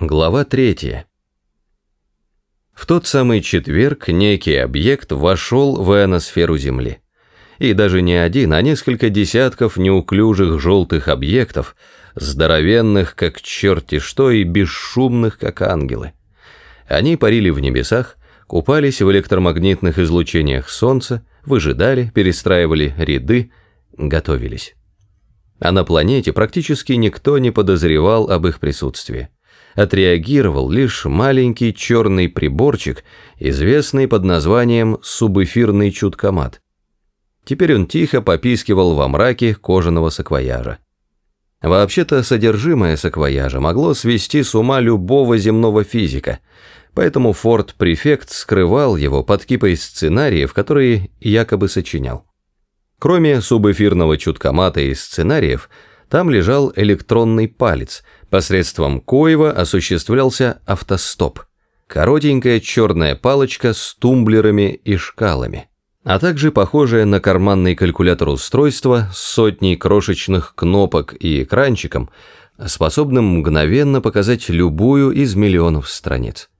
Глава третья. В тот самый четверг некий объект вошел в ионосферу Земли. И даже не один, а несколько десятков неуклюжих желтых объектов, здоровенных, как черти что, и бесшумных, как ангелы. Они парили в небесах, купались в электромагнитных излучениях Солнца, выжидали, перестраивали ряды, готовились. А на планете практически никто не подозревал об их присутствии отреагировал лишь маленький черный приборчик, известный под названием субэфирный чуткомат. Теперь он тихо попискивал во мраке кожаного саквояжа. Вообще-то содержимое саквояжа могло свести с ума любого земного физика, поэтому Форд-префект скрывал его под кипой сценариев, которые якобы сочинял. Кроме субэфирного чуткомата и сценариев, там лежал электронный палец, посредством коего осуществлялся автостоп. Коротенькая черная палочка с тумблерами и шкалами, а также похожее на карманный калькулятор устройство с сотней крошечных кнопок и экранчиком, способным мгновенно показать любую из миллионов страниц.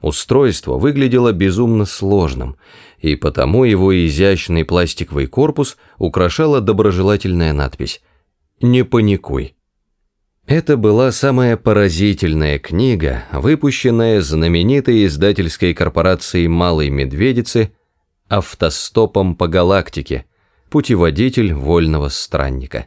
Устройство выглядело безумно сложным, и потому его изящный пластиковый корпус украшала доброжелательная надпись не паникуй. Это была самая поразительная книга, выпущенная знаменитой издательской корпорацией «Малой Медведицы» «Автостопом по галактике. Путеводитель вольного странника».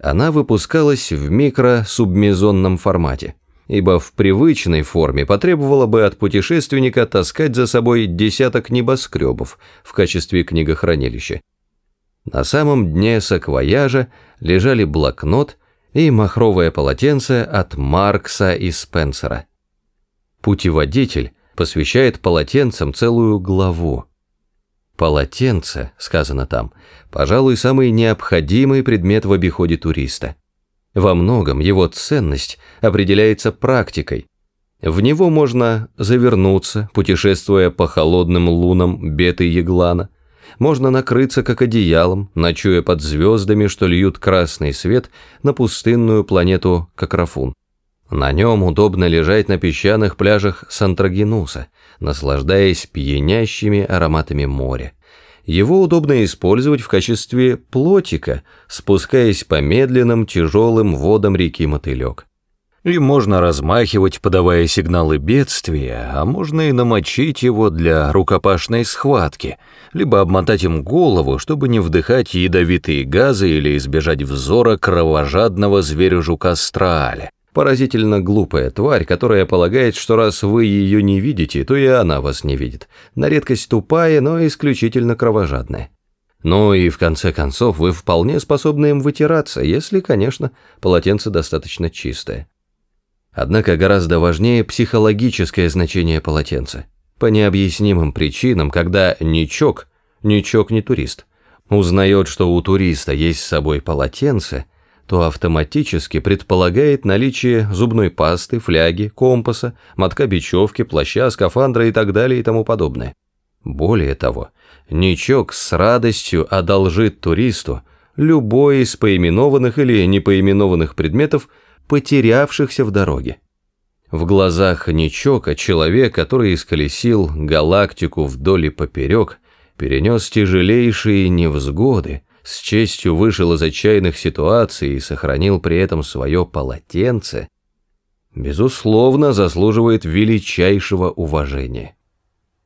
Она выпускалась в микро-субмезонном формате, ибо в привычной форме потребовала бы от путешественника таскать за собой десяток небоскребов в качестве книгохранилища. На самом дне саквояжа лежали блокнот и махровое полотенце от Маркса и Спенсера. Путеводитель посвящает полотенцам целую главу. Полотенце, сказано там, пожалуй, самый необходимый предмет в обиходе туриста. Во многом его ценность определяется практикой. В него можно завернуться, путешествуя по холодным лунам Беты-Еглана, можно накрыться как одеялом, ночуя под звездами, что льют красный свет на пустынную планету Какрафун. На нем удобно лежать на песчаных пляжах Сантрагинуса, наслаждаясь пьянящими ароматами моря. Его удобно использовать в качестве плотика, спускаясь по медленным тяжелым водам реки Мотылек. И можно размахивать, подавая сигналы бедствия, а можно и намочить его для рукопашной схватки, либо обмотать им голову, чтобы не вдыхать ядовитые газы или избежать взора кровожадного зверя-жука Страаля. Поразительно глупая тварь, которая полагает, что раз вы ее не видите, то и она вас не видит. На редкость тупая, но исключительно кровожадная. Ну и в конце концов вы вполне способны им вытираться, если, конечно, полотенце достаточно чистое. Однако гораздо важнее психологическое значение полотенца. По необъяснимым причинам, когда ничок, ничок не турист, узнает, что у туриста есть с собой полотенце, то автоматически предполагает наличие зубной пасты, фляги, компаса, мотка бечевки, плаща, скафандра и так далее и тому подобное. Более того, ничок с радостью одолжит туристу любой из поименованных или непоименованных предметов, потерявшихся в дороге. В глазах Ничока человек, который исколесил галактику вдоль и поперек, перенес тяжелейшие невзгоды, с честью вышел из отчаянных ситуаций и сохранил при этом свое полотенце, безусловно, заслуживает величайшего уважения.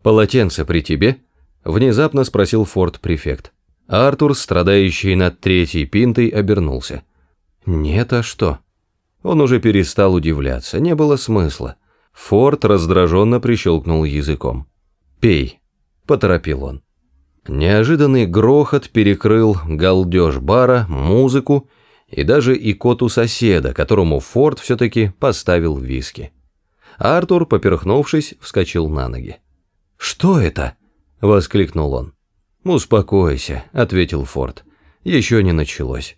«Полотенце при тебе?» – внезапно спросил форт-префект. Артур, страдающий над третьей пинтой, обернулся. «Нет, а что?» Он уже перестал удивляться, не было смысла. Форд раздраженно прищелкнул языком. «Пей», — поторопил он. Неожиданный грохот перекрыл галдеж бара, музыку и даже икоту соседа, которому Форд все-таки поставил виски. Артур, поперхнувшись, вскочил на ноги. «Что это?» — воскликнул он. «Успокойся», — ответил Форд. «Еще не началось».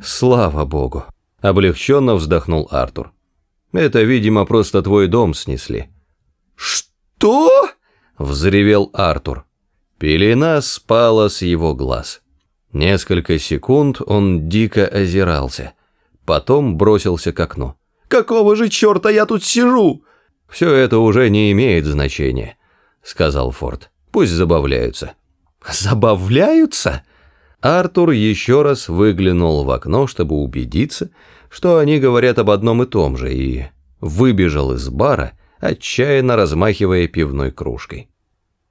«Слава богу». Облегченно вздохнул Артур. Это, видимо, просто твой дом снесли. Что? Взревел Артур. Пелена спала с его глаз. Несколько секунд он дико озирался. Потом бросился к окну. Какого же черта я тут сижу?» «Все это уже не имеет значения», — сказал Форд. «Пусть забавляются». «Забавляются?» Артур еще раз выглянул в окно, чтобы убедиться, что они говорят об одном и том же, и выбежал из бара, отчаянно размахивая пивной кружкой.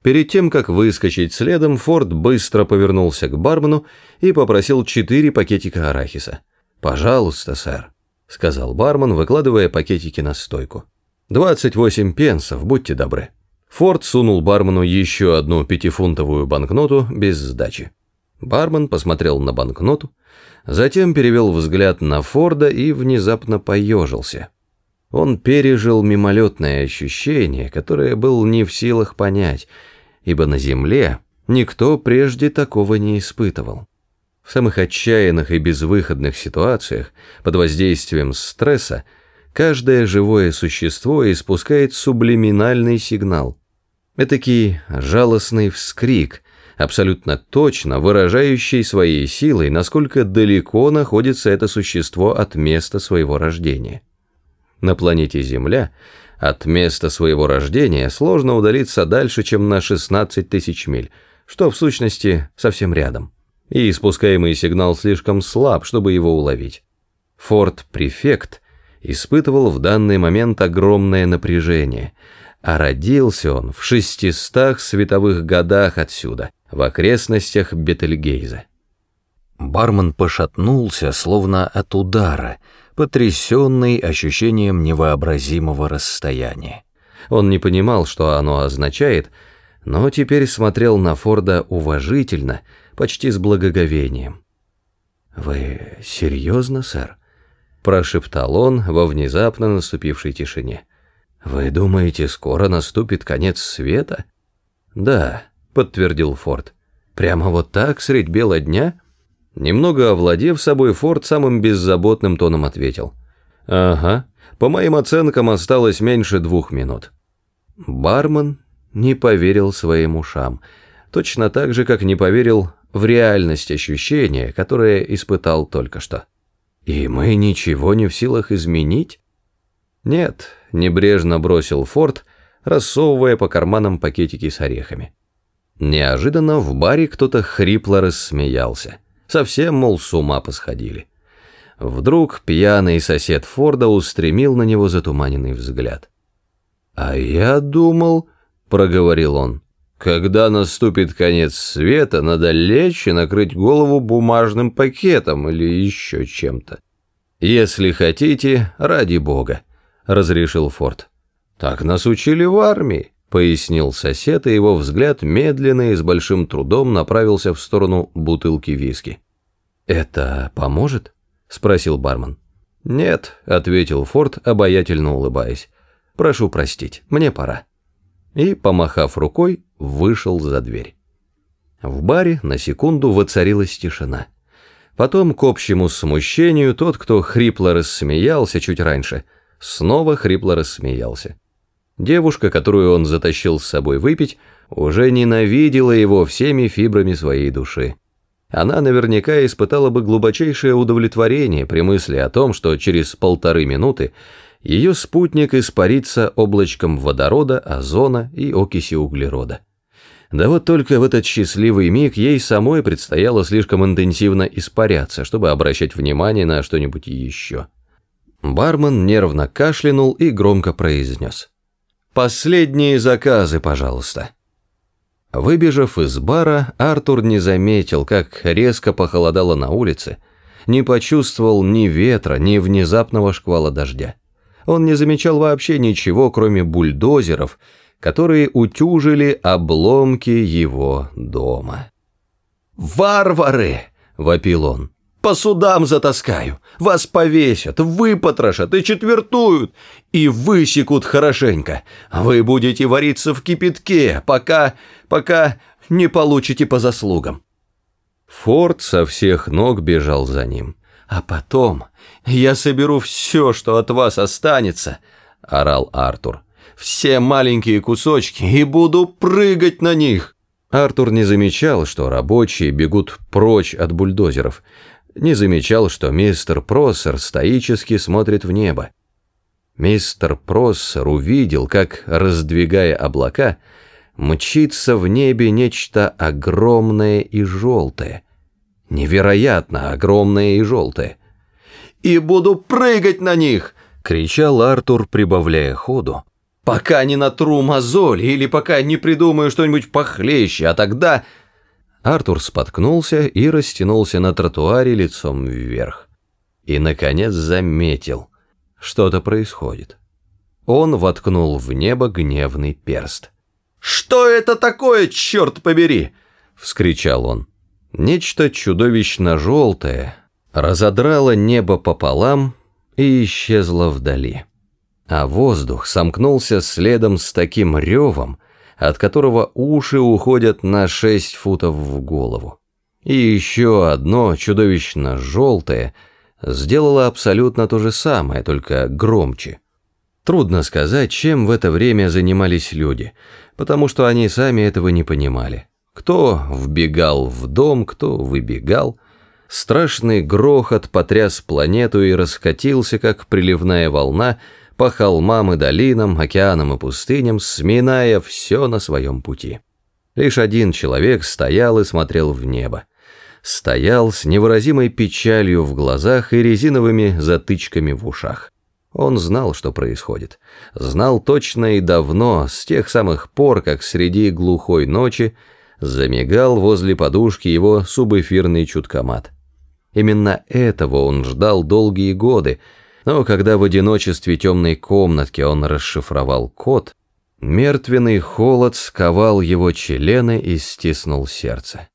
Перед тем, как выскочить следом, Форд быстро повернулся к бармену и попросил четыре пакетика арахиса. «Пожалуйста, сэр», — сказал бармен, выкладывая пакетики на стойку. «Двадцать восемь пенсов, будьте добры». Форд сунул бармену еще одну пятифунтовую банкноту без сдачи. Бармен посмотрел на банкноту, затем перевел взгляд на Форда и внезапно поежился. Он пережил мимолетное ощущение, которое был не в силах понять, ибо на земле никто прежде такого не испытывал. В самых отчаянных и безвыходных ситуациях, под воздействием стресса, каждое живое существо испускает сублиминальный сигнал. Этакий жалостный вскрик, абсолютно точно выражающий своей силой, насколько далеко находится это существо от места своего рождения. На планете Земля от места своего рождения сложно удалиться дальше, чем на 16 тысяч миль, что в сущности совсем рядом. И испускаемый сигнал слишком слаб, чтобы его уловить. Форт-префект испытывал в данный момент огромное напряжение, а родился он в 600 световых годах отсюда, в окрестностях Бетельгейза. Бармен пошатнулся, словно от удара, потрясенный ощущением невообразимого расстояния. Он не понимал, что оно означает, но теперь смотрел на Форда уважительно, почти с благоговением. «Вы серьезно, сэр?» – прошептал он во внезапно наступившей тишине. «Вы думаете, скоро наступит конец света?» «Да», – подтвердил Форд. «Прямо вот так, средь бела дня?» Немного овладев собой, Форд самым беззаботным тоном ответил. «Ага, по моим оценкам осталось меньше двух минут». Бармен не поверил своим ушам, точно так же, как не поверил в реальность ощущения, которое испытал только что. «И мы ничего не в силах изменить?» «Нет», — небрежно бросил Форд, рассовывая по карманам пакетики с орехами. Неожиданно в баре кто-то хрипло рассмеялся. Совсем, мол, с ума посходили. Вдруг пьяный сосед Форда устремил на него затуманенный взгляд. «А я думал», — проговорил он, — «когда наступит конец света, надо лечь и накрыть голову бумажным пакетом или еще чем-то». «Если хотите, ради бога», — разрешил Форд. «Так нас учили в армии», — пояснил сосед, и его взгляд медленно и с большим трудом направился в сторону бутылки виски. «Это поможет?» — спросил бармен. «Нет», — ответил Форд, обаятельно улыбаясь. «Прошу простить, мне пора». И, помахав рукой, вышел за дверь. В баре на секунду воцарилась тишина. Потом, к общему смущению, тот, кто хрипло рассмеялся чуть раньше, снова хрипло рассмеялся. Девушка, которую он затащил с собой выпить, уже ненавидела его всеми фибрами своей души она наверняка испытала бы глубочайшее удовлетворение при мысли о том, что через полторы минуты ее спутник испарится облачком водорода, озона и окиси углерода. Да вот только в этот счастливый миг ей самой предстояло слишком интенсивно испаряться, чтобы обращать внимание на что-нибудь еще. Бармен нервно кашлянул и громко произнес. «Последние заказы, пожалуйста». Выбежав из бара, Артур не заметил, как резко похолодало на улице, не почувствовал ни ветра, ни внезапного шквала дождя. Он не замечал вообще ничего, кроме бульдозеров, которые утюжили обломки его дома. «Варвары!» — вопил он. По судам затаскаю, вас повесят, выпотрошат и четвертуют, и высекут хорошенько. Вы будете вариться в кипятке, пока, пока не получите по заслугам». Форд со всех ног бежал за ним. «А потом я соберу все, что от вас останется», — орал Артур. «Все маленькие кусочки и буду прыгать на них». Артур не замечал, что рабочие бегут прочь от бульдозеров, не замечал, что мистер Просер стоически смотрит в небо. Мистер Проссер увидел, как, раздвигая облака, мчится в небе нечто огромное и желтое. Невероятно огромное и желтое. «И буду прыгать на них!» — кричал Артур, прибавляя ходу. «Пока не натру мозоль или пока не придумаю что-нибудь похлеще, а тогда...» Артур споткнулся и растянулся на тротуаре лицом вверх. И, наконец, заметил — что-то происходит. Он воткнул в небо гневный перст. «Что это такое, черт побери?» — вскричал он. Нечто чудовищно желтое разодрало небо пополам и исчезло вдали. А воздух сомкнулся следом с таким ревом, от которого уши уходят на шесть футов в голову. И еще одно чудовищно желтое — сделала абсолютно то же самое, только громче. Трудно сказать, чем в это время занимались люди, потому что они сами этого не понимали. Кто вбегал в дом, кто выбегал. Страшный грохот потряс планету и раскатился, как приливная волна, по холмам и долинам, океанам и пустыням, сминая все на своем пути. Лишь один человек стоял и смотрел в небо стоял с невыразимой печалью в глазах и резиновыми затычками в ушах. Он знал, что происходит. Знал точно и давно, с тех самых пор, как среди глухой ночи замигал возле подушки его субэфирный чуткомат. Именно этого он ждал долгие годы, но когда в одиночестве темной комнатки он расшифровал код, мертвенный холод сковал его члены и стиснул сердце.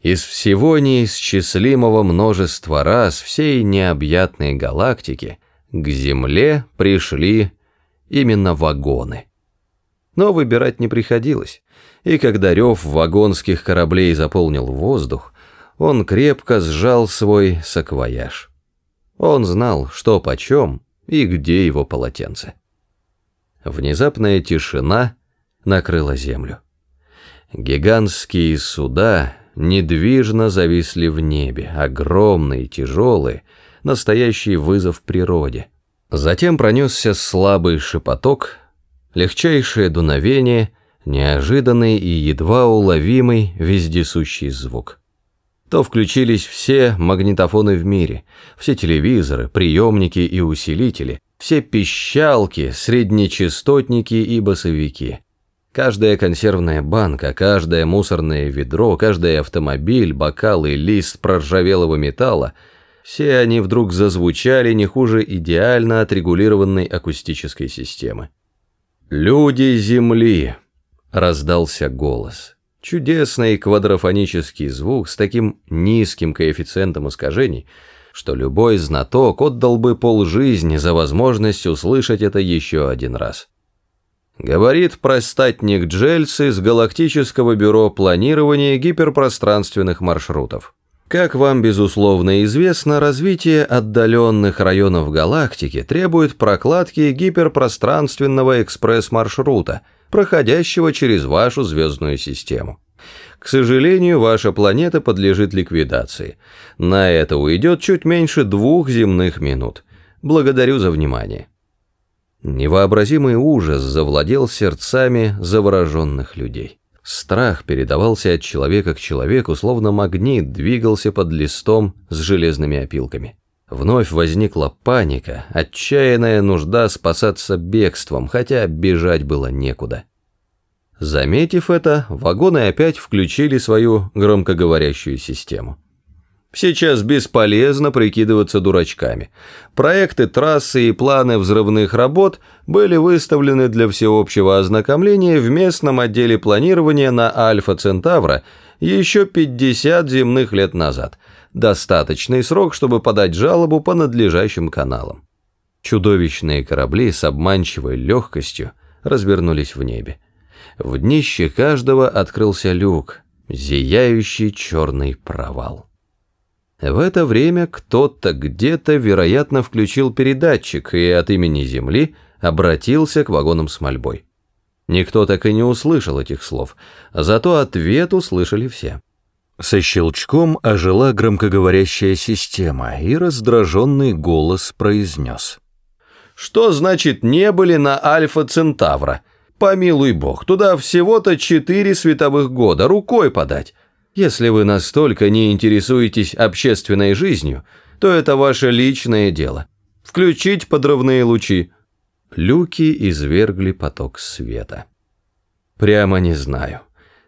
Из всего неисчислимого множества раз всей необъятной галактики к Земле пришли именно вагоны. Но выбирать не приходилось, и когда рев вагонских кораблей заполнил воздух, он крепко сжал свой саквояж. Он знал, что почем и где его полотенце. Внезапная тишина накрыла землю. Гигантские суда недвижно зависли в небе, огромные, тяжелые, настоящий вызов природе. Затем пронесся слабый шепоток, легчайшее дуновение, неожиданный и едва уловимый вездесущий звук. То включились все магнитофоны в мире, все телевизоры, приемники и усилители, все пищалки, среднечастотники и басовики – Каждая консервная банка, каждое мусорное ведро, каждый автомобиль, бокал и лист проржавелого металла – все они вдруг зазвучали не хуже идеально отрегулированной акустической системы. «Люди Земли!» – раздался голос. Чудесный квадрофонический звук с таким низким коэффициентом искажений, что любой знаток отдал бы полжизни за возможность услышать это еще один раз. Говорит простатник Джельс из Галактического бюро планирования гиперпространственных маршрутов. Как вам, безусловно, известно, развитие отдаленных районов галактики требует прокладки гиперпространственного экспресс-маршрута, проходящего через вашу звездную систему. К сожалению, ваша планета подлежит ликвидации. На это уйдет чуть меньше двух земных минут. Благодарю за внимание. Невообразимый ужас завладел сердцами завороженных людей. Страх передавался от человека к человеку, словно магнит двигался под листом с железными опилками. Вновь возникла паника, отчаянная нужда спасаться бегством, хотя бежать было некуда. Заметив это, вагоны опять включили свою громкоговорящую систему. Сейчас бесполезно прикидываться дурачками. Проекты трассы и планы взрывных работ были выставлены для всеобщего ознакомления в местном отделе планирования на Альфа Центавра еще 50 земных лет назад. Достаточный срок, чтобы подать жалобу по надлежащим каналам. Чудовищные корабли с обманчивой легкостью развернулись в небе. В днище каждого открылся люк, зияющий черный провал. В это время кто-то где-то, вероятно, включил передатчик и от имени Земли обратился к вагонам с мольбой. Никто так и не услышал этих слов, зато ответ услышали все. Со щелчком ожила громкоговорящая система, и раздраженный голос произнес. Что значит не были на Альфа Центавра? Помилуй бог, туда всего-то четыре световых года, рукой подать. Если вы настолько не интересуетесь общественной жизнью, то это ваше личное дело. Включить подрывные лучи. Люки извергли поток света. Прямо не знаю.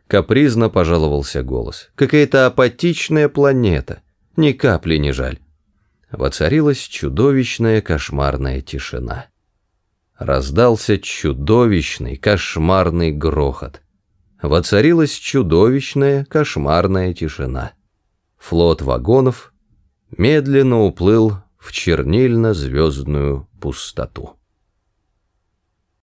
Капризно пожаловался голос. Какая-то апатичная планета. Ни капли не жаль. Воцарилась чудовищная кошмарная тишина. Раздался чудовищный кошмарный грохот. Воцарилась чудовищная кошмарная тишина. Флот вагонов медленно уплыл в чернильно-звездную пустоту.